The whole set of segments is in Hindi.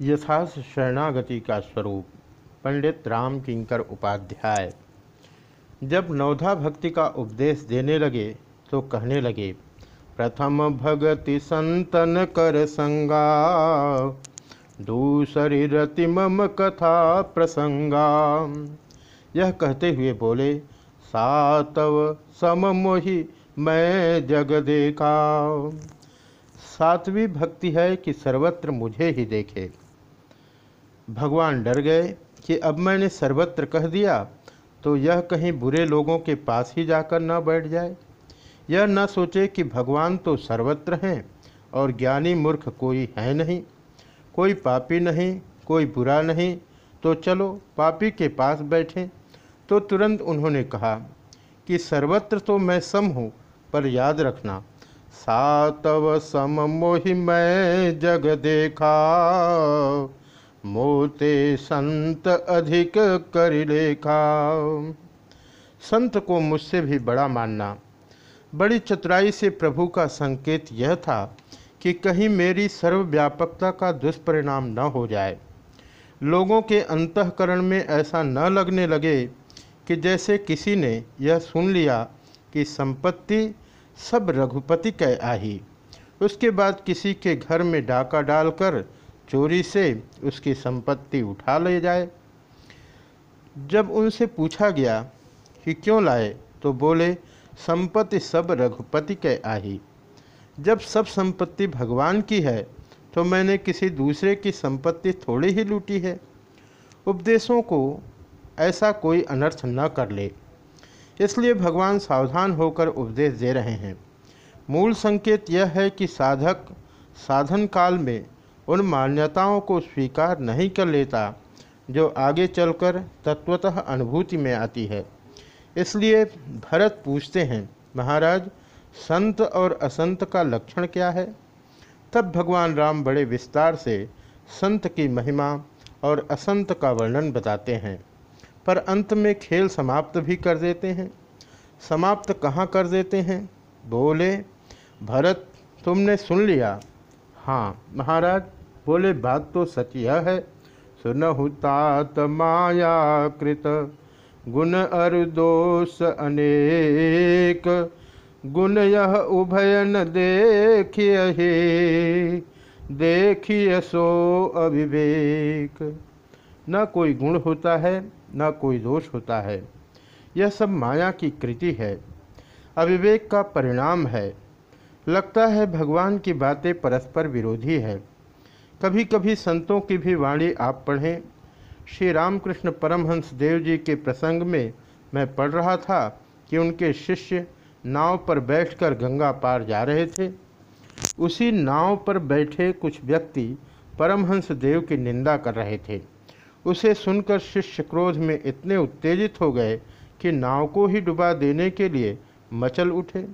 यथार्थ शरणागति का स्वरूप, पंडित राम किंकर उपाध्याय। जब नवधा भक्ति का उपदेश देने लगे तो कहने लगे, प्रथम भगति संतन कर संगा, दूसरी रति मम कथा प्रसंगा। यह कहते हुए बोले, सातव सम मैं जग देखा। सातवीं भक्ति है कि सर्वत्र मुझे ही देखे। भगवान डर गए कि अब मैंने सर्वत्र कह दिया तो यह कहीं बुरे लोगों के पास ही जाकर न बैठ जाए। यह न सोचे कि भगवान तो सर्वत्र हैं और ज्ञानी मूर्ख कोई है नहीं। कोई पापी नहीं, कोई बुरा नहीं तो चलो पापी के पास बैठें। तो तुरंत उन्होंने कहा कि सर्वत्र तो मैं सम हूँ, पर याद रखना, सातव सम मोहि मैं जग देखा। मोते संत अधिक कर लेखा। संत को मुझसे भी बड़ा मानना। बड़ी चतुराई से प्रभु का संकेत यह था कि कहीं मेरी सर्वव्यापकता का दुष्परिणाम न हो जाए। लोगों के अंतकरण में ऐसा न लगने लगे कि जैसे किसी ने यह सुन लिया कि संपत्ति सब रघुपति कै आही। उसके बाद किसी के घर में डाका डालकर चोरी से उसकी संपत्ति उठा ले जाए। जब उनसे पूछा गया कि क्यों लाए तो बोले, संपत्ति सब रघुपति के आही। जब सब संपत्ति भगवान की है तो मैंने किसी दूसरे की संपत्ति थोड़ी ही लूटी है। उपदेशों को ऐसा कोई अनर्थ न कर ले। इसलिए भगवान सावधान होकर उपदेश दे रहे हैं। मूल संकेत यह है कि साधक साधन काल में उन मान्यताओं को स्वीकार नहीं कर लेता, जो आगे चलकर तत्वतः अनुभूति में आती है। इसलिए भरत पूछते हैं, महाराज, संत और असंत का लक्षण क्या है? तब भगवान राम बड़े विस्तार से संत की महिमा और असंत का वर्णन बताते हैं, पर अंत में खेल समाप्त भी कर देते हैं। समाप्त कहाँ कर देते हैं? बोले, भरत, तुमने सुन लिया? हाँ महाराज बोले, बात तो सच यह है, सुनहु तात माया कृत गुण अर दोष अनेक, गुण यह उभयन देखिए देखिए सो अविवेक। न कोई गुण होता है, न कोई दोष होता है। यह सब माया की कृति है। अविवेक का परिणाम है। लगता है भगवान की बातें परस्पर विरोधी है। कभी कभी संतों की भी वाणी आप पढ़ें। श्री रामकृष्ण परमहंस देव जी के प्रसंग में मैं पढ़ रहा था कि उनके शिष्य नाव पर बैठकर गंगा पार जा रहे थे। उसी नाव पर बैठे कुछ व्यक्ति परमहंस देव की निंदा कर रहे थे। उसे सुनकर शिष्य क्रोध में इतने उत्तेजित हो गए कि नाव को ही डुबा देने के लिए मचल उठे।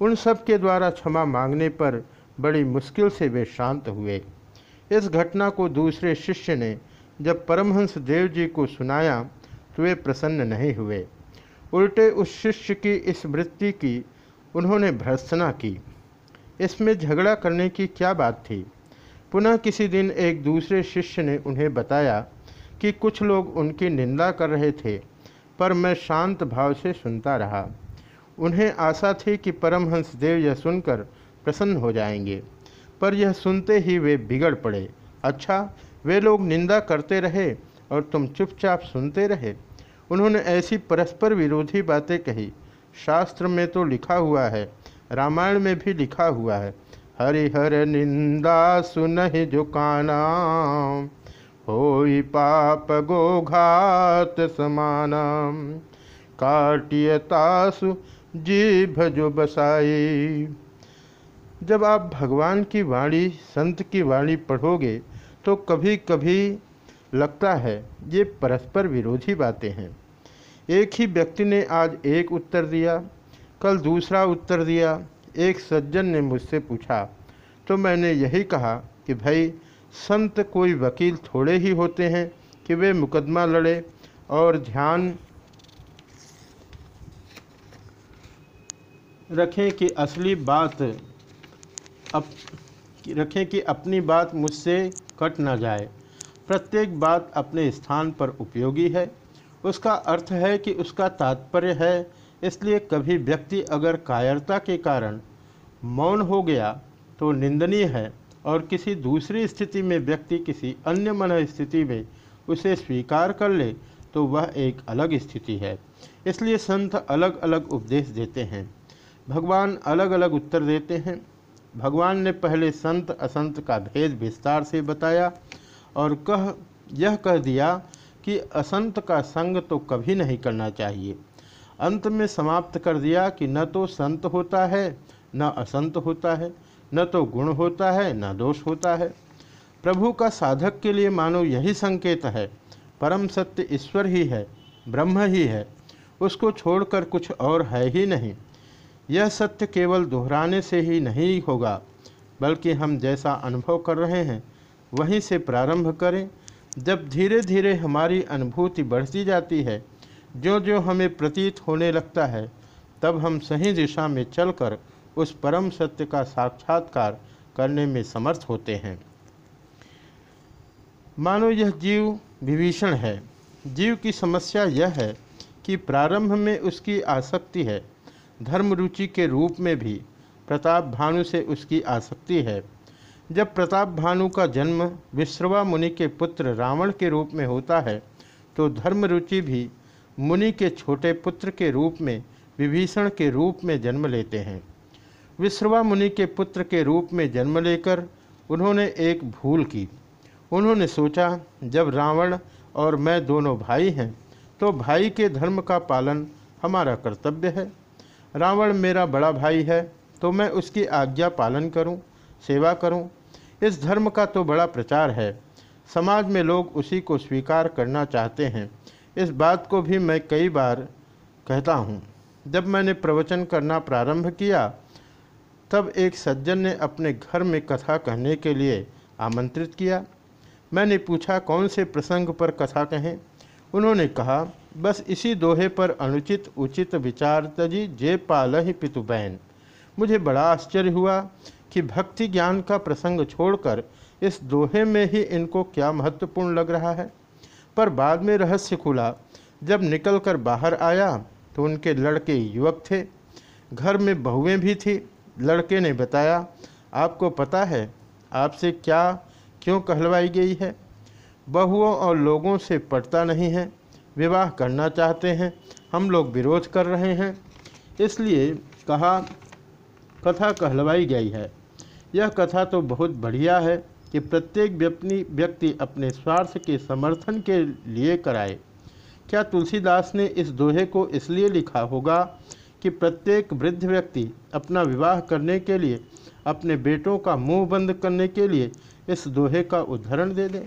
उन सब के द्वारा क्षमा मांगने पर बड़ी मुश्किल से वे शांत हुए। इस घटना को दूसरे शिष्य ने जब परमहंस देव जी को सुनाया तो वे प्रसन्न नहीं हुए। उल्टे उस शिष्य की इस वृत्ति की उन्होंने भर्सना की। इसमें झगड़ा करने की क्या बात थी? पुनः किसी दिन एक दूसरे शिष्य ने उन्हें बताया कि कुछ लोग उनकी निंदा कर रहे थे, पर मैं शांत भाव से सुनता रहा। उन्हें आशा थी कि परमहंस देव यह सुनकर प्रसन्न हो जाएँगे। पर यह सुनते ही वे बिगड़ पड़े। अच्छा वे लोग निंदा करते रहे और तुम चुपचाप सुनते रहे। उन्होंने ऐसी परस्पर विरोधी बातें कही। शास्त्र में तो लिखा हुआ है, रामायण में भी लिखा हुआ है, हरिहर निंदा सुन जो काना हो पाप गो गोघात समाना। काटियतासु जो बसाई जब आप भगवान की वाणी, संत की वाणी पढ़ोगे तो कभी कभी लगता है, ये परस्पर विरोधी बातें हैं। एक ही व्यक्ति ने आज एक उत्तर दिया, कल दूसरा उत्तर दिया, एक सज्जन ने मुझसे पूछा तो मैंने यही कहा कि भाई, संत कोई वकील थोड़े ही होते हैं कि वे मुकदमा लड़े और ध्यान रखें कि असली बात अब रखें कि अपनी बात मुझसे कट न जाए। प्रत्येक बात अपने स्थान पर उपयोगी है। उसका अर्थ है कि उसका तात्पर्य है, इसलिए कभी व्यक्ति अगर कायरता के कारण मौन हो गया तो निंदनीय है, और किसी दूसरी स्थिति में व्यक्ति किसी अन्य मन स्थिति में उसे स्वीकार कर ले तो वह एक अलग स्थिति है। इसलिए संत अलग अलग उपदेश देते हैं। भगवान अलग अलग उत्तर देते हैं। भगवान ने पहले संत असंत का भेद विस्तार से बताया और कह, यह कह दिया कि असंत का संग तो कभी नहीं करना चाहिए। अंत में समाप्त कर दिया कि न तो संत होता है, न असंत होता है, न तो गुण होता है, न दोष होता है। प्रभु का साधक के लिए मानो यही संकेत है, परम सत्य ईश्वर ही है, ब्रह्म ही है, उसको छोड़कर कुछ और है ही नहीं। यह सत्य केवल दोहराने से ही नहीं होगा, बल्कि हम जैसा अनुभव कर रहे हैं, वहीं से प्रारंभ करें। जब धीरे धीरे हमारी अनुभूति बढ़ती जाती है जो जो हमें प्रतीत होने लगता है, तब हम सही दिशा में चलकर उस परम सत्य का साक्षात्कार करने में समर्थ होते हैं। मानो यह जीव विभीषण है। जीव की समस्या यह है कि प्रारंभ में उसकी आसक्ति है धर्म रुचि के रूप में भी प्रताप भानु से उसकी आसक्ति है। जब प्रताप भानु का जन्म विश्रवा मुनि के पुत्र रावण के रूप में होता है तो धर्म रुचि भी मुनि के छोटे पुत्र के रूप में, विभीषण के रूप में जन्म लेते हैं। विश्रवा मुनि के पुत्र के रूप में जन्म लेकर उन्होंने एक भूल की। उन्होंने सोचा, जब रावण और मैं दोनों भाई हैं तो भाई के धर्म का पालन हमारा कर्तव्य है। रावण मेरा बड़ा भाई है तो मैं उसकी आज्ञा पालन करूँ, सेवा करूँ। इस धर्म का तो बड़ा प्रचार है। समाज में लोग उसी को स्वीकार करना चाहते हैं। इस बात को भी मैं कई बार कहता हूँ। जब मैंने प्रवचन करना प्रारंभ किया तब एक सज्जन ने अपने घर में कथा कहने के लिए आमंत्रित किया। मैंने पूछा कौन से प्रसंग पर कथा कहें? उन्होंने कहा बस इसी दोहे पर अनुचित, उचित विचार तजी जे पाल ही पितुबैन मुझे बड़ा आश्चर्य हुआ कि भक्ति ज्ञान का प्रसंग छोड़कर इस दोहे में ही इनको क्या महत्वपूर्ण लग रहा है। पर बाद में रहस्य खुला। जब निकलकर बाहर आया तो उनके लड़के युवक थे। घर में बहुएँ भी थी। लड़के ने बताया, आपको पता है, आपसे क्या, क्यों कहलवाई गई है? बहुओं और लोगों से पड़ता नहीं है। विवाह करना चाहते हैं। हम लोग विरोध कर रहे हैं। इसलिए कहा, कथा कहलवाई गई है। यह कथा तो बहुत बढ़िया है कि प्रत्येक व्यक्ति व्यक्ति अपने स्वार्थ के समर्थन के लिए कराए। क्या तुलसीदास ने इस दोहे को इसलिए लिखा होगा कि प्रत्येक वृद्ध व्यक्ति अपना विवाह करने के लिए, अपने बेटों का मुँह बंद करने के लिए इस दोहे का उदाहरण दे दें?